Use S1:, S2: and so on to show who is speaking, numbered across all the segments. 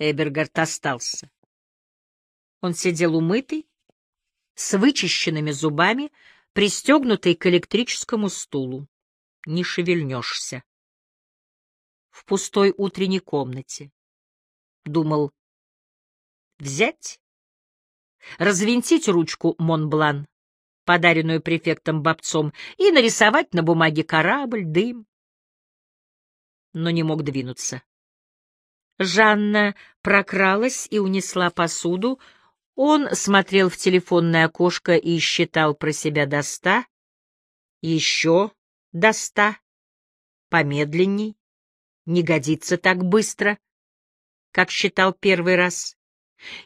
S1: Эбергард остался. Он сидел умытый, с вычищенными зубами, пристегнутый к электрическому стулу. Не шевельнешься. В пустой утренней комнате. Думал, взять, развинтить ручку Монблан, подаренную префектом Бобцом, и нарисовать на бумаге корабль, дым. Но не мог двинуться. Жанна прокралась и унесла посуду, он смотрел в телефонное окошко и считал про себя до ста, еще до ста, помедленней, не годится так быстро, как считал первый раз,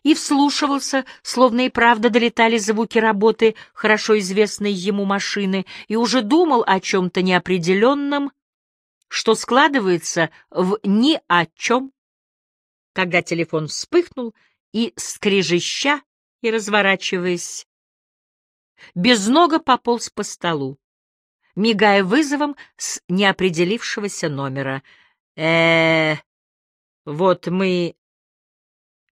S1: и вслушивался, словно и правда долетали звуки работы хорошо известной ему машины, и уже думал о чем-то неопределенном, что складывается в ни о чем, когда телефон вспыхнул, и, скрежеща и разворачиваясь, безного пополз по столу, мигая вызовом с неопределившегося номера. э, -э вот мы,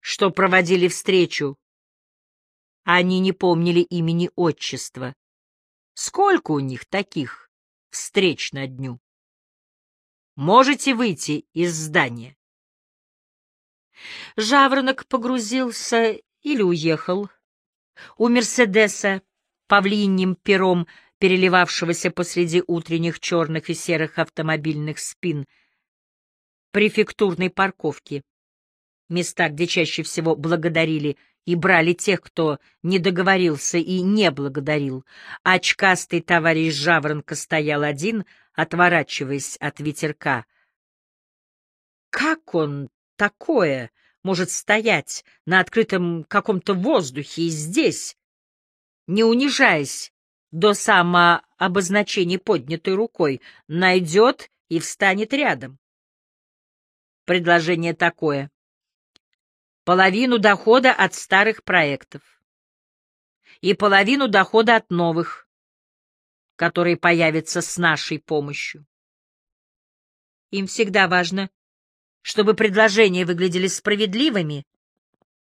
S1: что проводили встречу, они не помнили имени отчества. Сколько у них таких встреч на дню? Можете выйти из здания? Жаворонок погрузился или уехал. У Мерседеса, павлиньим пером, переливавшегося посреди утренних черных и серых автомобильных спин, префектурной парковки, места, где чаще всего благодарили и брали тех, кто не договорился и не благодарил. Очкастый товарищ Жаворонка стоял один, отворачиваясь от ветерка. Как он такое может стоять на открытом каком-то воздухе и здесь, не унижаясь до самообозначения поднятой рукой, найдет и встанет рядом. Предложение такое. Половину дохода от старых проектов и половину дохода от новых, которые появятся с нашей помощью. Им всегда важно чтобы предложения выглядели справедливыми.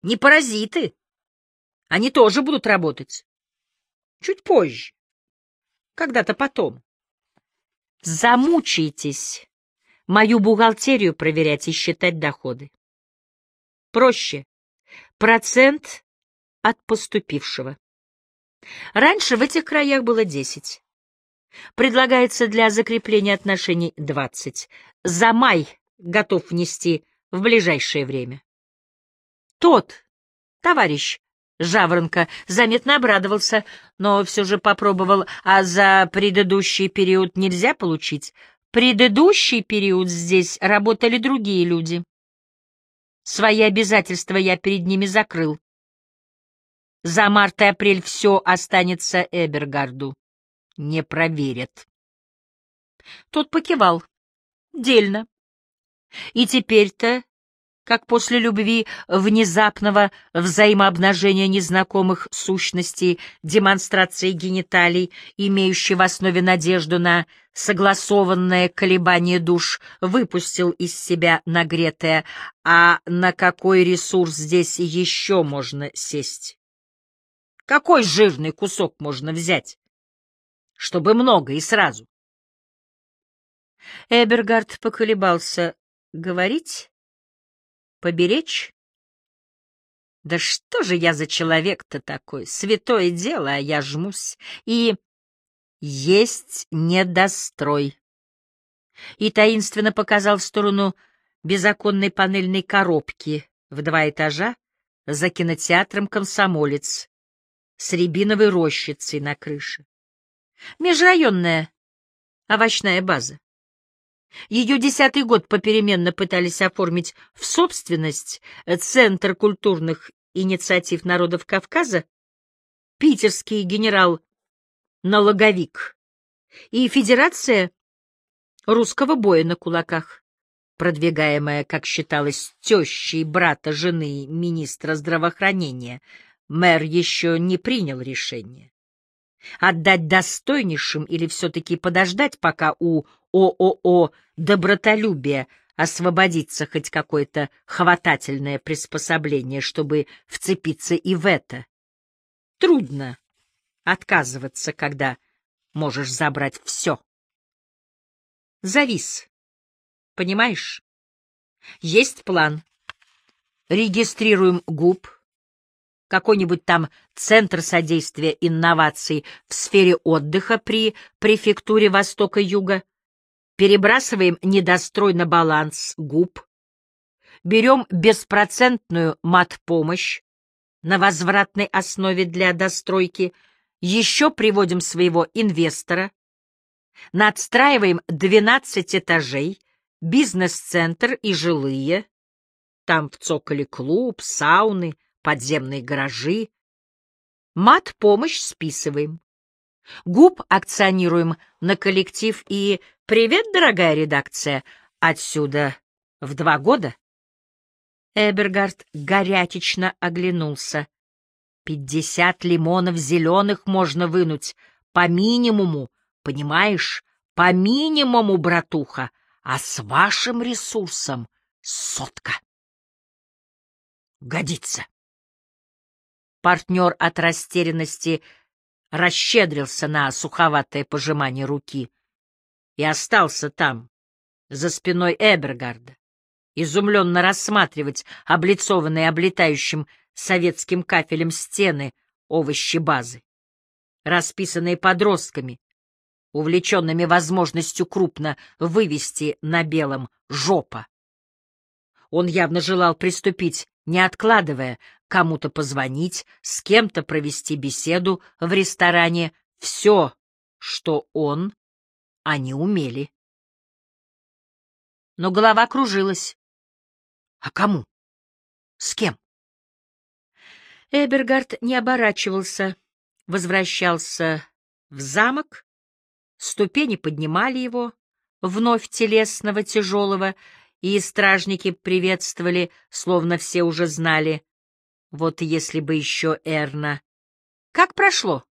S1: Не паразиты. Они тоже будут работать. Чуть позже. Когда-то потом. Замучаетесь мою бухгалтерию проверять и считать доходы. Проще. Процент от поступившего. Раньше в этих краях было 10. Предлагается для закрепления отношений 20. За май готов внести в ближайшее время. Тот, товарищ Жаворонка, заметно обрадовался, но все же попробовал, а за предыдущий период нельзя получить. Предыдущий период здесь работали другие люди. Свои обязательства я перед ними закрыл. За март и апрель все останется Эбергарду. Не проверят. Тот покивал. Дельно. И теперь-то, как после любви внезапного взаимообнажения незнакомых сущностей, демонстрации гениталий, имеющей в основе надежду на согласованное колебание душ, выпустил из себя нагретое, а на какой ресурс здесь еще можно сесть? Какой жирный кусок можно взять? Чтобы много и сразу. Эбергард поколебался, Говорить? Поберечь? Да что же я за человек-то такой? Святое дело, а я жмусь. И есть недострой. И таинственно показал в сторону беззаконной панельной коробки в два этажа за кинотеатром «Комсомолец» с рябиновой рощицей на крыше. Межрайонная овощная база. Ее десятый год попеременно пытались оформить в собственность Центр культурных инициатив народов Кавказа, питерский генерал-налоговик и Федерация русского боя на кулаках, продвигаемая, как считалось, тещей брата жены министра здравоохранения, мэр еще не принял решение. Отдать достойнейшим или все-таки подождать, пока у ООО «Добротолюбие» освободиться хоть какое-то хватательное приспособление, чтобы вцепиться и в это. Трудно отказываться, когда можешь забрать все. Завис. Понимаешь? Есть план. Регистрируем ГУП, какой-нибудь там Центр содействия инноваций в сфере отдыха при префектуре Востока-Юга, перебрасываем недострой на баланс ГУП, берем беспроцентную мат-помощь на возвратной основе для достройки, еще приводим своего инвестора, надстраиваем 12 этажей, бизнес-центр и жилые, там в цоколе клуб, сауны, подземные гаражи. Мат-помощь списываем. Губ акционируем на коллектив и «Привет, дорогая редакция!» отсюда в два года. Эбергард горячечно оглянулся. Пятьдесят лимонов зеленых можно вынуть, по минимуму, понимаешь, по минимуму, братуха, а с вашим ресурсом сотка. Годится. Партнер от растерянности расщедрился на суховатое пожимание руки и остался там, за спиной Эбергарда, изумленно рассматривать облицованные облетающим советским кафелем стены овощи базы, расписанные подростками, увлеченными возможностью крупно вывести на белом жопа. Он явно желал приступить, не откладывая, кому-то позвонить, с кем-то провести беседу в ресторане. Все, что он, они умели. Но голова кружилась. А кому? С кем? Эбергард не оборачивался, возвращался в замок, ступени поднимали его, вновь телесного, тяжелого, и стражники приветствовали, словно все уже знали, вот если бы еще Эрна. Как прошло?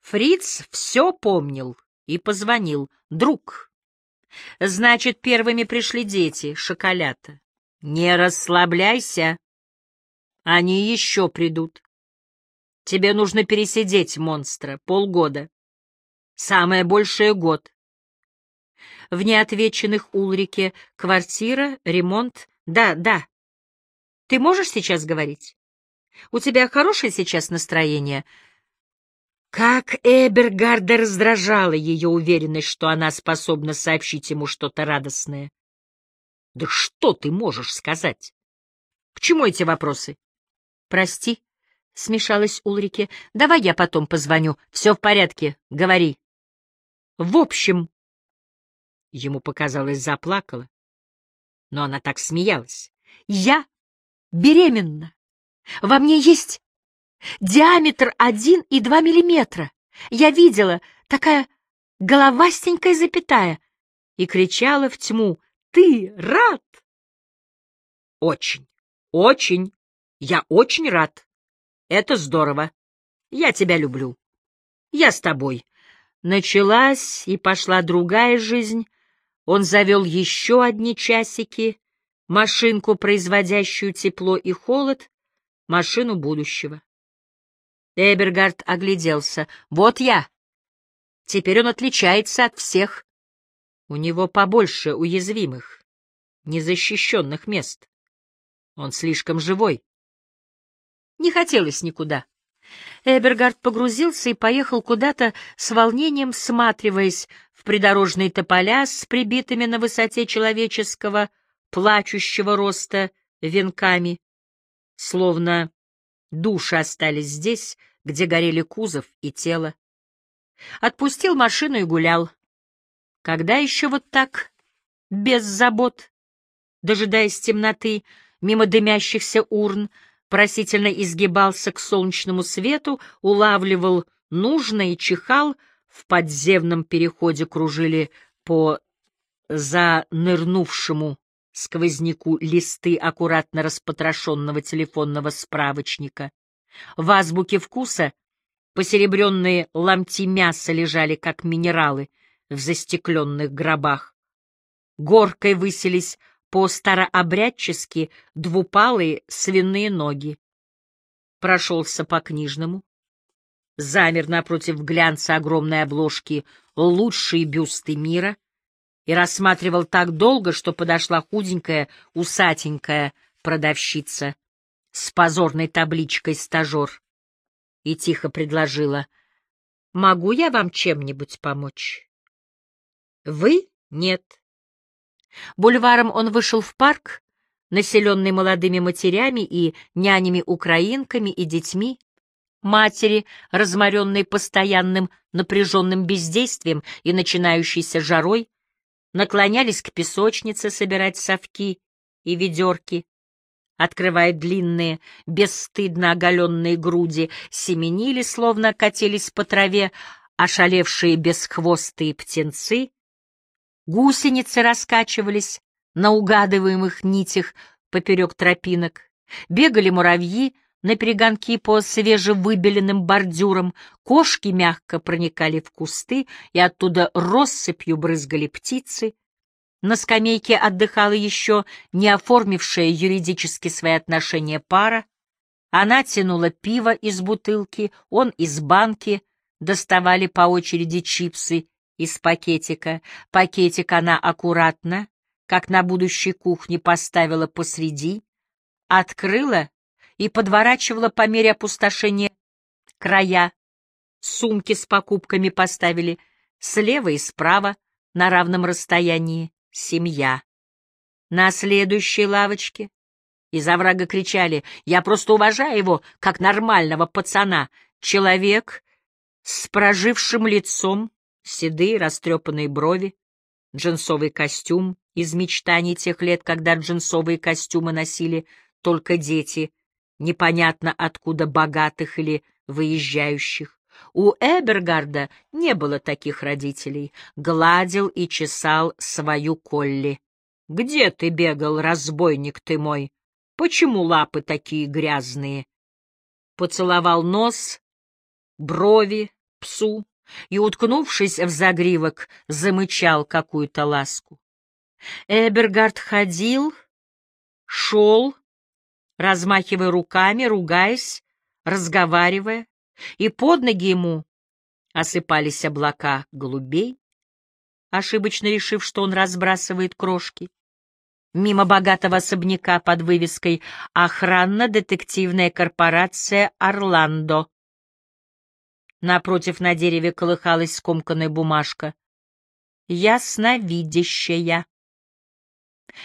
S1: Фриц все помнил и позвонил. Друг. Значит, первыми пришли дети, шоколята. Не расслабляйся. Они еще придут. Тебе нужно пересидеть монстра полгода. Самое большее — год. В неотвеченных Улрике квартира, ремонт. Да, да, ты можешь сейчас говорить? У тебя хорошее сейчас настроение?» Как Эбергарда раздражала ее уверенность, что она способна сообщить ему что-то радостное. «Да что ты можешь сказать? К чему эти вопросы?» «Прости», — смешалась Улрике. «Давай я потом позвоню. Все в порядке. Говори». «В общем...» Ему показалось, заплакала, но она так смеялась. «Я беременна. Во мне есть диаметр один и два миллиметра. Я видела, такая головастенькая запятая, и кричала в тьму, «Ты рад?» «Очень, очень, я очень рад. Это здорово. Я тебя люблю. Я с тобой». Началась и пошла другая жизнь. Он завел еще одни часики, машинку, производящую тепло и холод, машину будущего. Эбергард огляделся. «Вот я! Теперь он отличается от всех. У него побольше уязвимых, незащищенных мест. Он слишком живой. Не хотелось никуда. Эбергард погрузился и поехал куда-то с волнением, всматриваясь в придорожные тополя с прибитыми на высоте человеческого плачущего роста венками, словно души остались здесь, где горели кузов и тело. Отпустил машину и гулял. Когда еще вот так, без забот, дожидаясь темноты, мимо дымящихся урн, просительно изгибался к солнечному свету, улавливал нужное и чихал, в подземном переходе кружили по занырнувшему сквозняку листы аккуратно распотрошенного телефонного справочника. В азбуке вкуса посеребренные ломти мяса лежали, как минералы, в застекленных гробах. горкой высились по-старообрядчески двупалые свиные ноги. Прошелся по книжному, замер напротив глянца огромной обложки «Лучшие бюсты мира» и рассматривал так долго, что подошла худенькая, усатенькая продавщица с позорной табличкой «Стажер» и тихо предложила «Могу я вам чем-нибудь помочь?» «Вы? Нет». Бульваром он вышел в парк, населенный молодыми матерями и нянями-украинками и детьми, матери, разморенные постоянным напряженным бездействием и начинающейся жарой, наклонялись к песочнице собирать совки и ведерки, открывая длинные, бесстыдно оголенные груди, семенили, словно катились по траве, ошалевшие бесхвостые птенцы, гусеницы раскачивались на угадываемых нитях поперек тропинок, бегали муравьи, на перегонки по свежевыбеленным бордюрам, кошки мягко проникали в кусты, и оттуда россыпью брызгали птицы. На скамейке отдыхала еще не оформившая юридически свои отношения пара. Она тянула пиво из бутылки, он из банки, доставали по очереди чипсы из пакетика. Пакетик она аккуратно, как на будущей кухне, поставила посреди, открыла и подворачивала по мере опустошения края. Сумки с покупками поставили слева и справа на равном расстоянии. Семья. На следующей лавочке из оврага кричали «Я просто уважаю его, как нормального пацана!» Человек с прожившим лицом, седые растрепанные брови, джинсовый костюм из мечтаний тех лет, когда джинсовые костюмы носили только дети, непонятно откуда богатых или выезжающих. У Эбергарда не было таких родителей. Гладил и чесал свою Колли. «Где ты бегал, разбойник ты мой? Почему лапы такие грязные?» Поцеловал нос, брови, псу и, уткнувшись в загривок, замычал какую-то ласку. Эбергард ходил, шел, размахивая руками, ругаясь, разговаривая, и под ноги ему осыпались облака голубей, ошибочно решив, что он разбрасывает крошки. Мимо богатого особняка под вывеской «Охранно-детективная корпорация Орландо». Напротив на дереве колыхалась скомканная бумажка. «Ясновидящая».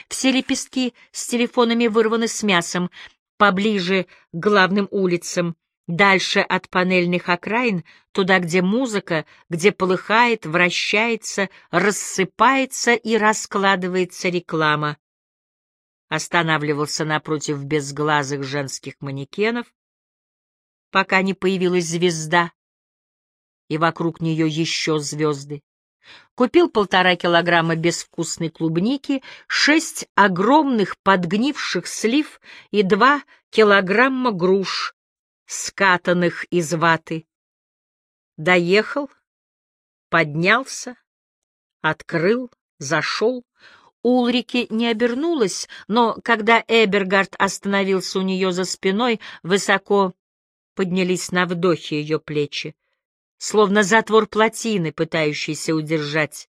S1: Все лепестки с телефонами вырваны с мясом, поближе к главным улицам, дальше от панельных окраин, туда, где музыка, где полыхает, вращается, рассыпается и раскладывается реклама. Останавливался напротив безглазых женских манекенов, пока не появилась звезда, и вокруг нее еще звезды. Купил полтора килограмма безвкусной клубники, шесть огромных подгнивших слив и два килограмма груш, скатанных из ваты. Доехал, поднялся, открыл, зашел. Улрике не обернулась, но когда Эбергард остановился у нее за спиной, высоко поднялись на вдохе ее плечи словно затвор плотины, пытающийся удержать,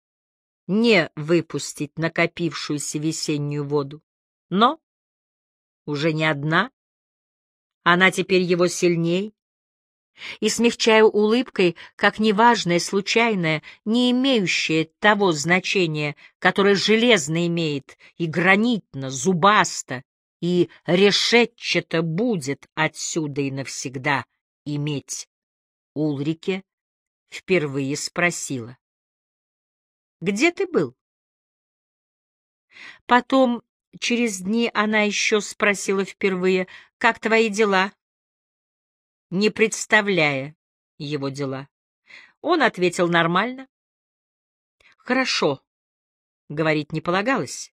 S1: не выпустить накопившуюся весеннюю воду. Но уже не одна, она теперь его сильней, и, смягчая улыбкой, как неважное, случайное, не имеющее того значения, которое железно имеет, и гранитно, зубасто, и решетчато будет отсюда и навсегда иметь Улрике впервые спросила. «Где ты был?» Потом, через дни, она еще спросила впервые, «Как твои дела?» Не представляя его дела. Он ответил нормально. «Хорошо», — говорить не полагалось.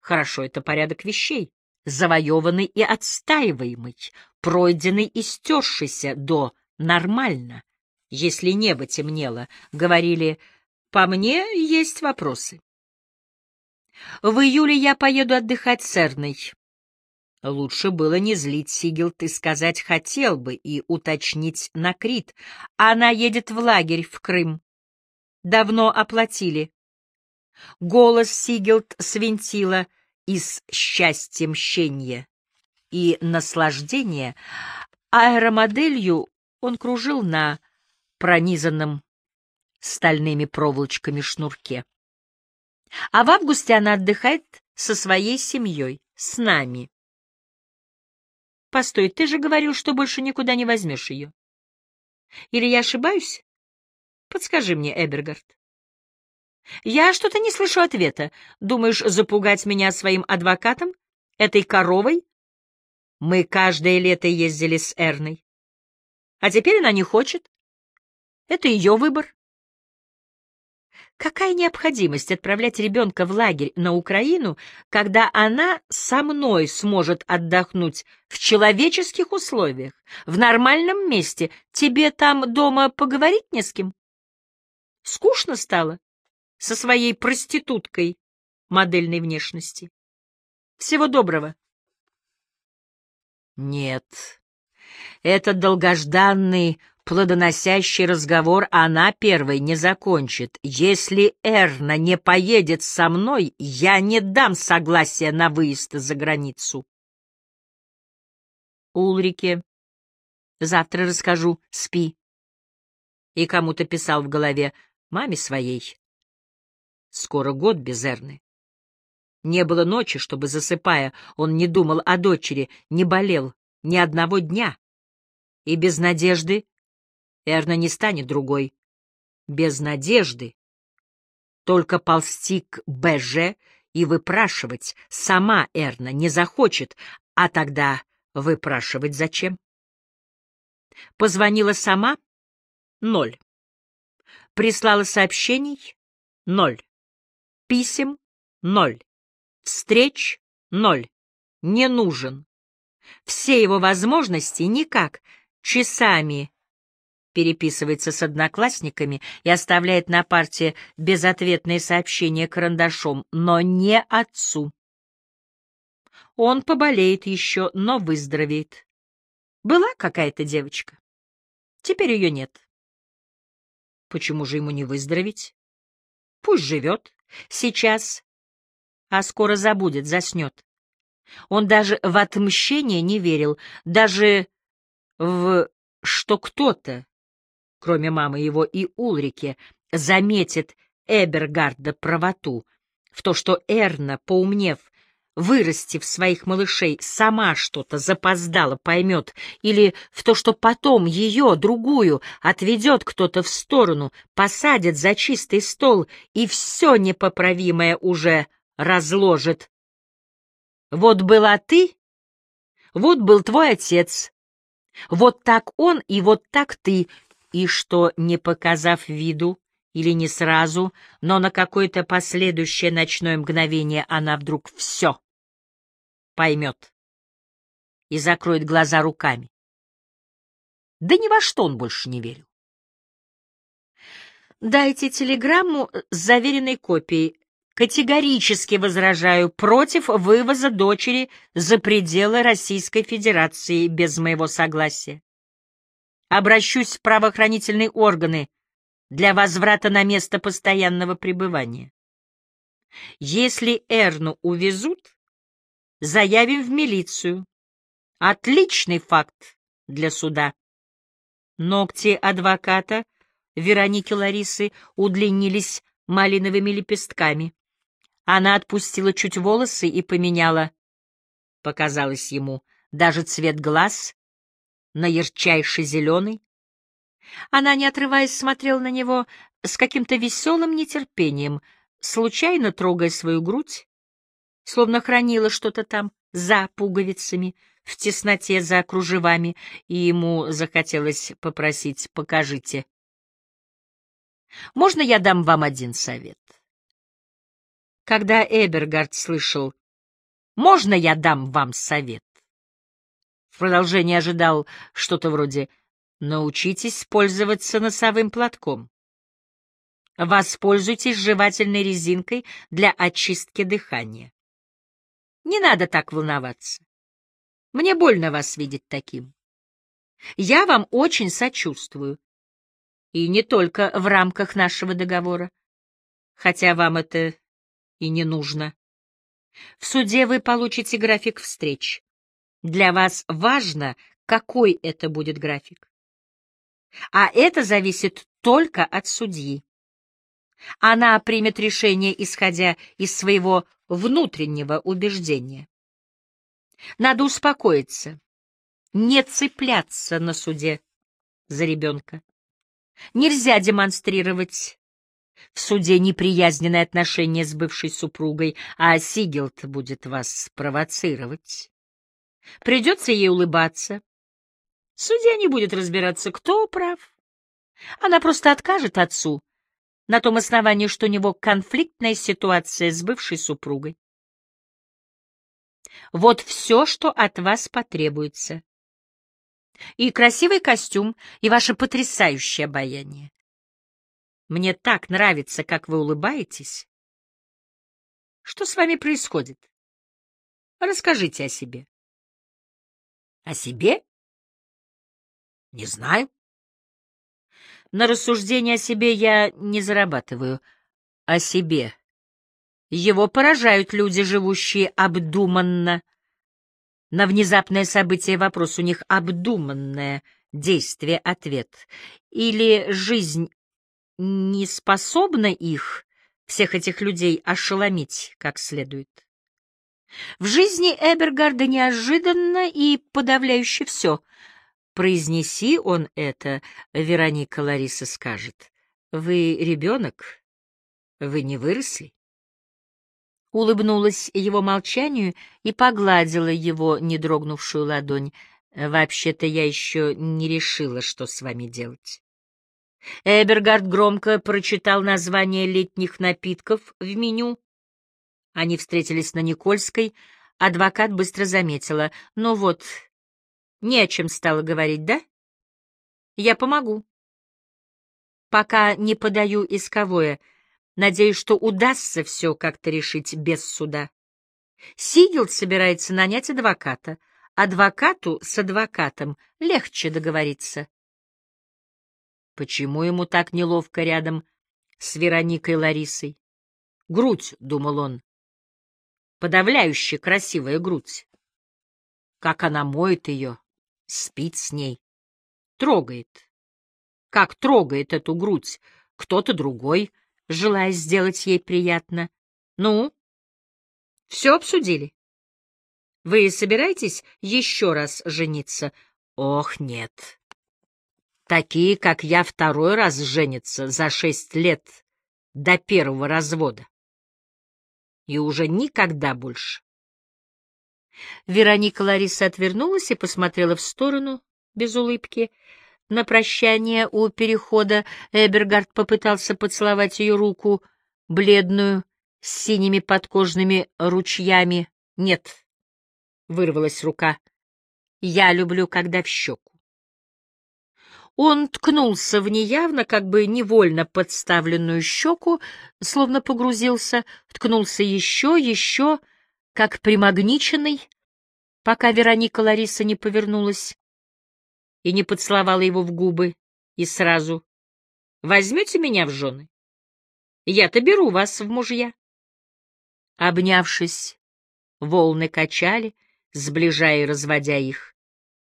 S1: «Хорошо — это порядок вещей, завоеванный и отстаиваемый, пройденный и стершийся до нормально если небо темнело, говорили «по мне есть вопросы». В июле я поеду отдыхать с Эрной. Лучше было не злить Сигелт и сказать «хотел бы» и уточнить на Крит. Она едет в лагерь в Крым. Давно оплатили. Голос Сигелт свинтила из счастья мщения и наслаждения. Аэромоделью он кружил на пронизанном стальными проволочками шнурке. А в августе она отдыхает со своей семьей, с нами. Постой, ты же говорил, что больше никуда не возьмешь ее. Или я ошибаюсь? Подскажи мне, Эбергард. Я что-то не слышу ответа. Думаешь, запугать меня своим адвокатом? Этой коровой? Мы каждое лето ездили с Эрной. А теперь она не хочет. Это ее выбор. Какая необходимость отправлять ребенка в лагерь на Украину, когда она со мной сможет отдохнуть в человеческих условиях, в нормальном месте? Тебе там дома поговорить не с кем? Скучно стало со своей проституткой модельной внешности. Всего доброго. Нет, этот долгожданный плодоносящий разговор она первой не закончит. Если Эрна не поедет со мной, я не дам согласия на выезд за границу. Улрике. Завтра расскажу, спи. И кому-то писал в голове, маме своей. Скоро год без Эрны. Не было ночи, чтобы, засыпая, он не думал о дочери, не болел ни одного дня. И без надежды Эрна не станет другой. Без надежды. Только ползти к БЖ и выпрашивать. Сама Эрна не захочет, а тогда выпрашивать зачем? Позвонила сама — ноль. Прислала сообщений — ноль. Писем — ноль. Встреч — ноль. Не нужен. Все его возможности никак. Часами переписывается с одноклассниками и оставляет на парте безответные сообщения карандашом, но не отцу. Он поболеет еще, но выздоровеет. Была какая-то девочка. Теперь ее нет. Почему же ему не выздороветь? Пусть живет. Сейчас. А скоро забудет, заснет. Он даже в отмщение не верил, даже в что кто-то кроме мамы его и Улрике, заметит Эбергарда правоту, в то, что Эрна, поумнев, вырастив своих малышей, сама что-то запоздала поймет, или в то, что потом ее, другую, отведет кто-то в сторону, посадит за чистый стол и все непоправимое уже разложит. Вот была ты, вот был твой отец, вот так он и вот так ты, и что, не показав виду, или не сразу, но на какое-то последующее ночное мгновение она вдруг все поймет и закроет глаза руками. Да ни во что он больше не верил. Дайте телеграмму с заверенной копией. Категорически возражаю против вывоза дочери за пределы Российской Федерации без моего согласия. Обращусь в правоохранительные органы для возврата на место постоянного пребывания. Если Эрну увезут, заявим в милицию. Отличный факт для суда. Ногти адвоката Вероники Ларисы удлинились малиновыми лепестками. Она отпустила чуть волосы и поменяла, показалось ему, даже цвет глаз на ярчайший зеленый. Она, не отрываясь, смотрела на него с каким-то веселым нетерпением, случайно трогая свою грудь, словно хранила что-то там за пуговицами, в тесноте за кружевами, и ему захотелось попросить «покажите». «Можно я дам вам один совет?» Когда Эбергард слышал «Можно я дам вам совет?» В продолжение ожидал что-то вроде «научитесь пользоваться носовым платком». Воспользуйтесь жевательной резинкой для очистки дыхания. Не надо так волноваться. Мне больно вас видеть таким. Я вам очень сочувствую. И не только в рамках нашего договора, хотя вам это и не нужно. В суде вы получите график встреч. Для вас важно, какой это будет график. А это зависит только от судьи. Она примет решение, исходя из своего внутреннего убеждения. Надо успокоиться, не цепляться на суде за ребенка. Нельзя демонстрировать в суде неприязненное отношение с бывшей супругой, а Сигелт будет вас провоцировать. Придется ей улыбаться. Судья не будет разбираться, кто прав. Она просто откажет отцу на том основании, что у него конфликтная ситуация с бывшей супругой. Вот все, что от вас потребуется. И красивый костюм, и ваше потрясающее обаяние. Мне так нравится, как вы улыбаетесь. Что с вами происходит? Расскажите о себе. О себе? Не знаю. На рассуждение о себе я не зарабатываю. О себе. Его поражают люди, живущие обдуманно. На внезапное событие вопрос у них обдуманное действие-ответ. Или жизнь не способна их, всех этих людей, ошеломить как следует. В жизни Эбергарда неожиданно и подавляюще все — Произнеси он это, Вероника Лариса скажет. Вы ребенок? Вы не выросли? Улыбнулась его молчанию и погладила его недрогнувшую ладонь. Вообще-то я еще не решила, что с вами делать. Эбергард громко прочитал название летних напитков в меню. Они встретились на Никольской. Адвокат быстро заметила. Ну вот, не о чем стало говорить, да? Я помогу. Пока не подаю исковое, надеюсь, что удастся все как-то решить без суда. Сигел собирается нанять адвоката. Адвокату с адвокатом легче договориться. Почему ему так неловко рядом с Вероникой Ларисой? Грудь, — думал он, — подавляюще красивая грудь. Как она моет ее, спит с ней, трогает. Как трогает эту грудь кто-то другой, желая сделать ей приятно. Ну, все обсудили? Вы собираетесь еще раз жениться? Ох, нет. Такие, как я, второй раз женятся за шесть лет до первого развода. И уже никогда больше. Вероника Лариса отвернулась и посмотрела в сторону, без улыбки. На прощание у перехода Эбергард попытался поцеловать ее руку, бледную, с синими подкожными ручьями. «Нет», — вырвалась рука, — «я люблю, когда в щеку». Он ткнулся в неявно, как бы невольно подставленную щеку, словно погрузился, ткнулся еще, еще, — как примагниченный, пока Вероника Лариса не повернулась и не поцеловала его в губы, и сразу «Возьмете меня в жены? Я-то беру вас в мужья». Обнявшись, волны качали, сближая и разводя их,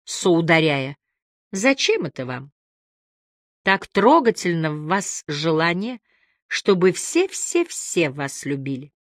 S1: соударяя. «Зачем это вам? Так трогательно в вас желание, чтобы все-все-все вас любили».